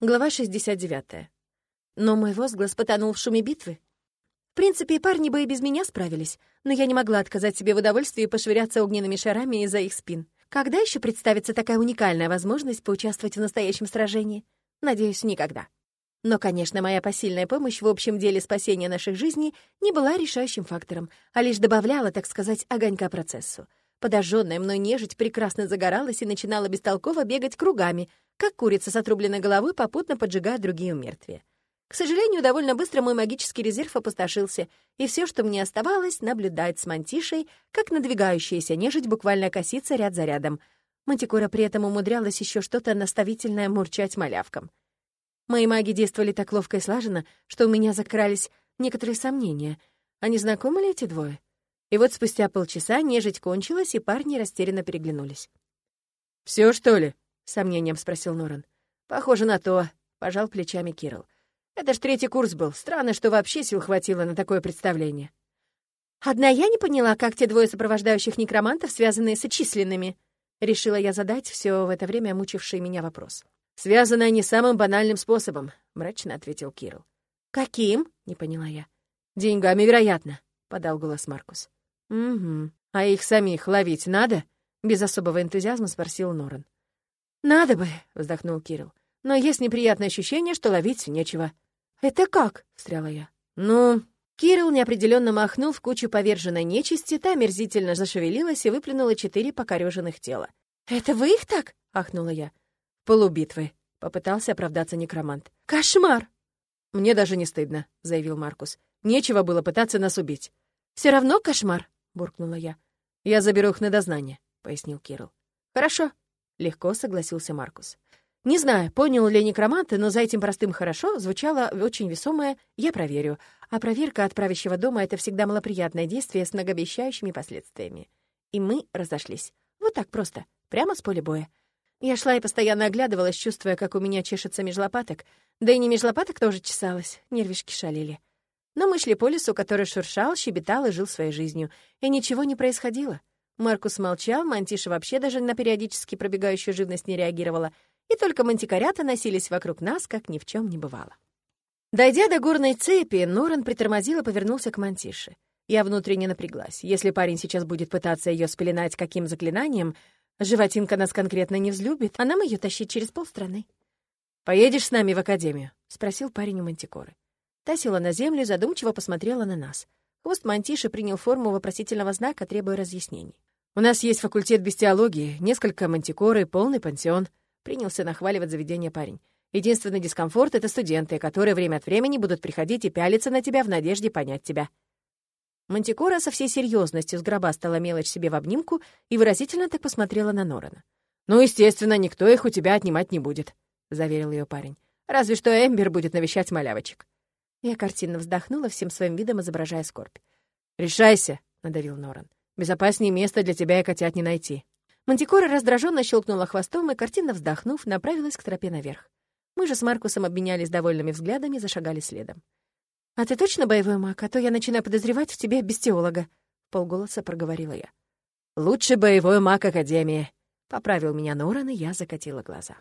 Глава 69. Но мой возглас потонул в шуме битвы. В принципе, парни бы и без меня справились, но я не могла отказать себе в удовольствии пошвыряться огненными шарами из-за их спин. Когда еще представится такая уникальная возможность поучаствовать в настоящем сражении? Надеюсь, никогда. Но, конечно, моя посильная помощь в общем деле спасения наших жизней не была решающим фактором, а лишь добавляла, так сказать, огонька процессу. Подожженная мной нежить прекрасно загоралась и начинала бестолково бегать кругами, как курица с отрубленной головой, попутно поджигая другие умертвия. К сожалению, довольно быстро мой магический резерв опустошился, и все, что мне оставалось, наблюдать с мантишей, как надвигающаяся нежить буквально косится ряд за рядом. Мантикора при этом умудрялась еще что-то наставительное мурчать малявкам. Мои маги действовали так ловко и слаженно, что у меня закрались некоторые сомнения. А не знакомы ли эти двое? И вот спустя полчаса нежить кончилась, и парни растерянно переглянулись. Все что ли?» — сомнением спросил Норан. «Похоже на то», — пожал плечами Кирилл. «Это ж третий курс был. Странно, что вообще сил хватило на такое представление». «Одна я не поняла, как те двое сопровождающих некромантов, связанные с отчисленными», — решила я задать все в это время мучивший меня вопрос. «Связаны они самым банальным способом», — мрачно ответил Кирилл. «Каким?» — не поняла я. «Деньгами, вероятно», — подал голос Маркус. «Угу. А их самих ловить надо?» — без особого энтузиазма спросил Норан. «Надо бы», — вздохнул Кирилл. «Но есть неприятное ощущение, что ловить нечего». «Это как?» — встряла я. «Ну...» Кирилл неопределенно махнул в кучу поверженной нечисти, та мерзительно зашевелилась и выплюнула четыре покореженных тела. «Это вы их так?» — ахнула я. «Полубитвы», — попытался оправдаться некромант. «Кошмар!» «Мне даже не стыдно», — заявил Маркус. «Нечего было пытаться нас убить». Все равно кошмар», — буркнула я. «Я заберу их на дознание», — пояснил Кирилл. «Хорошо», — легко согласился Маркус. Не знаю, понял ли некромант, но за этим простым «хорошо» звучало очень весомое «я проверю», а проверка от правящего дома — это всегда малоприятное действие с многообещающими последствиями. И мы разошлись. Вот так просто, прямо с поля боя. Я шла и постоянно оглядывалась, чувствуя, как у меня чешется меж лопаток. Да и не меж лопаток тоже чесалась, нервишки шалили. Но мы шли по лесу, который шуршал, щебетал и жил своей жизнью, и ничего не происходило. Маркус молчал, Мантиша вообще даже на периодически пробегающую живность не реагировала, и только мантикорята носились вокруг нас, как ни в чем не бывало. Дойдя до горной цепи, Норан притормозил и повернулся к Мантише. Я внутренне напряглась. Если парень сейчас будет пытаться ее спеленать каким заклинанием, животинка нас конкретно не взлюбит, а нам ее тащить через полстраны. «Поедешь с нами в академию?» — спросил парень у Мантикоры. Та села на землю и задумчиво посмотрела на нас. Хвост мантиши принял форму вопросительного знака, требуя разъяснений. «У нас есть факультет бестиологии, несколько мантикоры, полный пансион», — принялся нахваливать заведение парень. «Единственный дискомфорт — это студенты, которые время от времени будут приходить и пялиться на тебя в надежде понять тебя». Мантикора со всей серьезностью сгробастала мелочь себе в обнимку и выразительно так посмотрела на Норана. «Ну, естественно, никто их у тебя отнимать не будет», — заверил ее парень. «Разве что Эмбер будет навещать малявочек». Я картинно вздохнула, всем своим видом изображая скорбь. «Решайся», — надавил Норан. «Безопаснее места для тебя и котят не найти». Мантикора раздраженно щелкнула хвостом и, картинно вздохнув, направилась к тропе наверх. Мы же с Маркусом обменялись довольными взглядами и зашагали следом. «А ты точно боевой маг? А то я начинаю подозревать в тебе бестиолога», — полголоса проговорила я. «Лучший боевой маг Академии», — поправил меня Норан, и я закатила глаза.